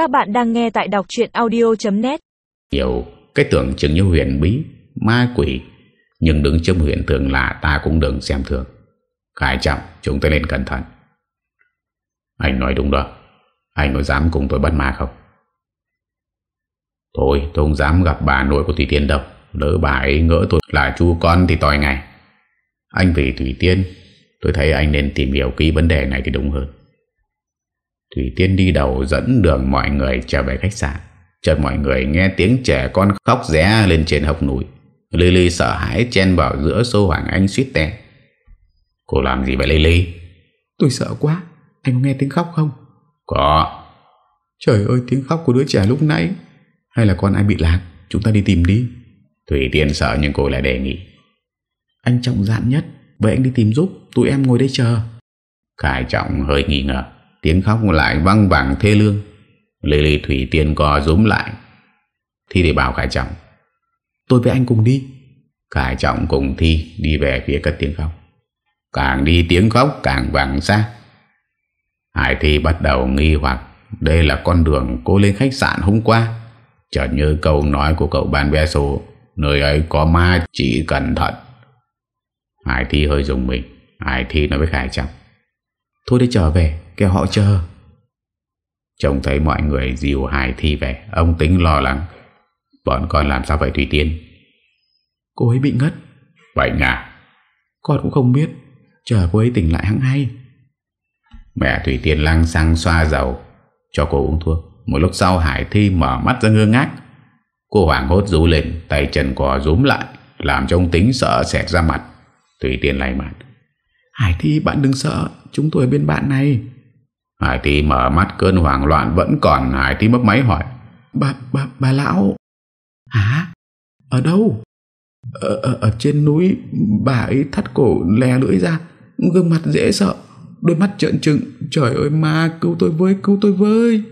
Các bạn đang nghe tại đọc chuyện audio.net Nhiều, cái tưởng chừng như huyền bí, Ma quỷ. Nhưng đứng trong huyền thường là ta cũng đừng xem thường. Khải trọng chúng ta nên cẩn thận. Anh nói đúng đó. Anh có dám cùng tôi bắt ma không? Thôi, tôi không dám gặp bà nội của Thủy Tiên đâu. Lỡ bà ấy ngỡ tôi là chú con thì tòi ngày Anh vì Thủy Tiên, Tôi thấy anh nên tìm hiểu kỹ vấn đề này thì đúng hơn. Thủy Tiên đi đầu dẫn đường mọi người trở về khách sạn. Chợt mọi người nghe tiếng trẻ con khóc ré lên trên hốc núi. Lily sợ hãi chen vào giữa xô Hoàng Anh suýt tè. Cô làm gì vậy Lily? Tôi sợ quá. Anh có nghe tiếng khóc không? Có. Trời ơi tiếng khóc của đứa trẻ lúc nãy. Hay là con ai bị lạc? Chúng ta đi tìm đi. Thủy Tiên sợ nhưng cô lại đề nghị. Anh trọng dạn nhất. Vậy anh đi tìm giúp. Tụi em ngồi đây chờ. Khải Trọng hơi nghi ngờ Tiếng khóc lại văng vẳng thê lương. Lê lê Thủy Tiên co rúm lại. Thi thì bảo Khải Trọng, Tôi với anh cùng đi. Khải Trọng cùng Thi đi về phía cất tiếng khóc. Càng đi tiếng khóc càng vẳng xa. Hải Thi bắt đầu nghi hoặc, Đây là con đường cô lên khách sạn hôm qua. Chợt như câu nói của cậu bạn bé số, Nơi ấy có ma, chỉ cẩn thận. Hải Thi hơi dùng mình. Hải Thi nói với Khải Trọng, Thôi để trở về kêu họ chờ. Trông thấy mọi người dìu Hải Thi về Ông tính lo lắng. Bọn con làm sao vậy Thủy Tiên? Cô ấy bị ngất. Vậy à Con cũng không biết. Chờ cô ấy tỉnh lại hẳn hay. Mẹ Thủy Tiên lăng xăng xoa dầu. Cho cô uống thuốc. Một lúc sau Hải Thi mở mắt ra ngơ ngác. Cô hoảng hốt rú lên Tay chân cò rúm lại Làm cho ông tính sợ xẹt ra mặt. Thủy Tiên lay mặt. Hải Thi bạn đừng sợ. Chúng tôi bên bạn này Hải Thi mở mắt cơn hoảng loạn vẫn còn. Hải Thi bấm máy hỏi Bà, bà, bà lão. Hả? Ở đâu? Ở, ở, ở trên núi. Bà ấy thắt cổ lè lưỡi ra Gương mặt dễ sợ Đôi mắt trợn trừng. Trời ơi ma cứu tôi với cứu tôi với.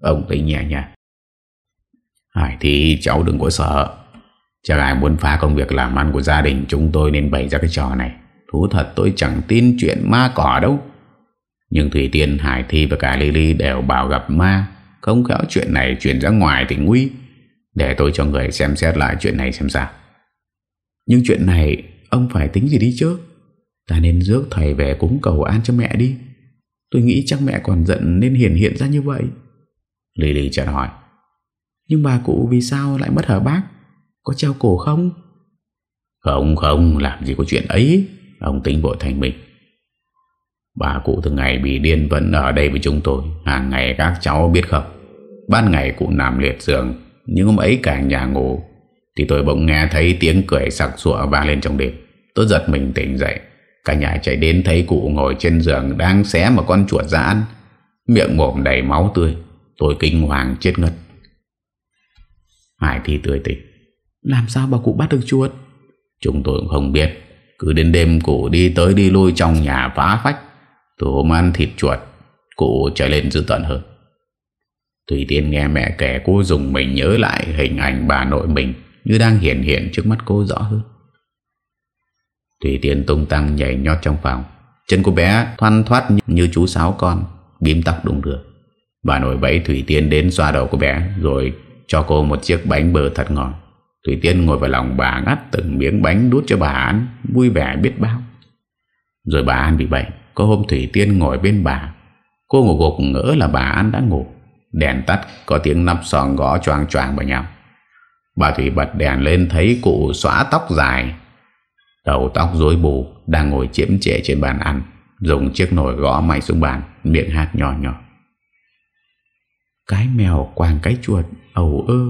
Ông tính nhẹ nhàng. Hải Thi cháu đừng có sợ. Chắc ai muốn phá công việc làm ăn của gia đình Chúng tôi nên bày ra cái trò này. Thú thật tôi chẳng tin chuyện ma cỏ đâu nhưng Thủy Tiên, Hải Thi và cả Lily đều bảo gặp ma. Không khéo chuyện này chuyển ra ngoài thì nguy. Để tôi cho người xem xét lại chuyện này xem sao. Nhưng chuyện này Ông phải tính gì đi chứ? Ta nên rước thầy về cúng cầu an cho mẹ đi. Tôi nghĩ chắc mẹ còn giận Nên hiển hiện ra như vậy. Lily chợt hỏi. Nhưng bà cụ vì sao lại mất hở bác? Có treo cổ không? Không không làm gì có chuyện ấy. Ông tính vội thành mình. Bà cụ thường ngày bị điên vẫn ở đây với chúng tôi. Hàng ngày các cháu biết không? Ban ngày cụ nằm liệt giường Nhưng hôm ấy cả nhà ngủ. Thì tôi bỗng nghe thấy tiếng cười sặc sụa vang lên trong đêm. Tôi giật mình tỉnh dậy. Cả nhà chạy đến thấy cụ ngồi trên giường Đang xé một con chuột ra ăn. Miệng mồm đầy máu tươi. Tôi kinh hoàng chết ngất. Hải thi tươi tỉnh. Làm sao bà cụ bắt được chuột? Chúng tôi cũng không biết. Cứ đến đêm cụ đi tới đi lui trong nhà phá phách từ hôm ăn thịt chuột, Cụ trở lên dư tận hơn. Thủy tiên nghe mẹ kể, cô dùng mình nhớ lại hình ảnh bà nội mình Như đang hiện hiện trước mắt cô rõ hơn. Thủy tiên tung tăng nhảy nhót trong phòng. Chân cô bé thoăn thoát như chú sáu con, Bím tóc đụng đưa. Bà nội bẫy Thủy Tiên đến xoa đầu cô bé, Rồi cho cô một chiếc bánh bơ thật ngon. Thủy Tiên ngồi vào lòng bà ngắt từng miếng bánh đút cho bà ăn, Vui vẻ biết bao. Rồi bà ăn bị bệnh có hôm Thủy Tiên ngồi bên bà. Cô ngủ gục ngỡ là bà An đã ngủ. Đèn tắt, có tiếng nắp sòn gõ choàng choàng vào nhau. Bà Thủy bật đèn lên thấy cụ xóa tóc dài. Đầu tóc rối bù, Đang ngồi chiếm trệ trên bàn ăn, Dùng chiếc nồi gõ mạnh xuống bàn, Miệng hát nhỏ nhỏ. Cái mèo quàng cái chuột, ầu ơ.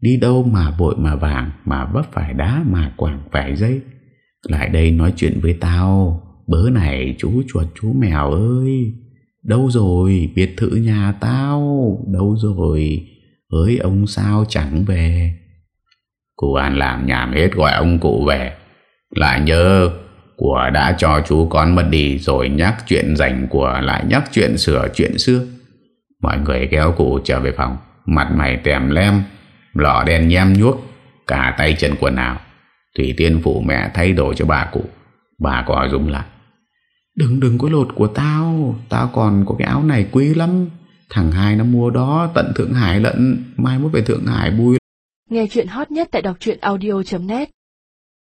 Đi đâu mà bội mà vàng, Mà vấp phải đá mà quàng phải dây. Lại đây nói chuyện với tao. Bớ này, chú chuột, chú mèo ơi. Đâu rồi? Biệt thự nhà tao. Đâu rồi? Hỡi ông sao chẳng về? Cụ An làm nhảm hết gọi ông cụ về. Lại nhớ, Của đã cho chú con mất đi Rồi nhắc chuyện dành của Lại nhắc chuyện sửa, chuyện xưa. Mọi người kéo cụ trở về phòng. Mặt mày tèm lem, Lọ đen nhem nhuốc, Cả tay chân quần áo. Thủy Tiên phụ mẹ thay đổi cho bà cụ. Bà có dùng lại. Đừng đừng có lột của tao. Tao còn có cái áo này quý lắm. Thằng hai nó mua đó, tận Thượng Hải lận. Mai mốt về Thượng Hải, bui Nghe chuyện hot nhất tại đọc audio.net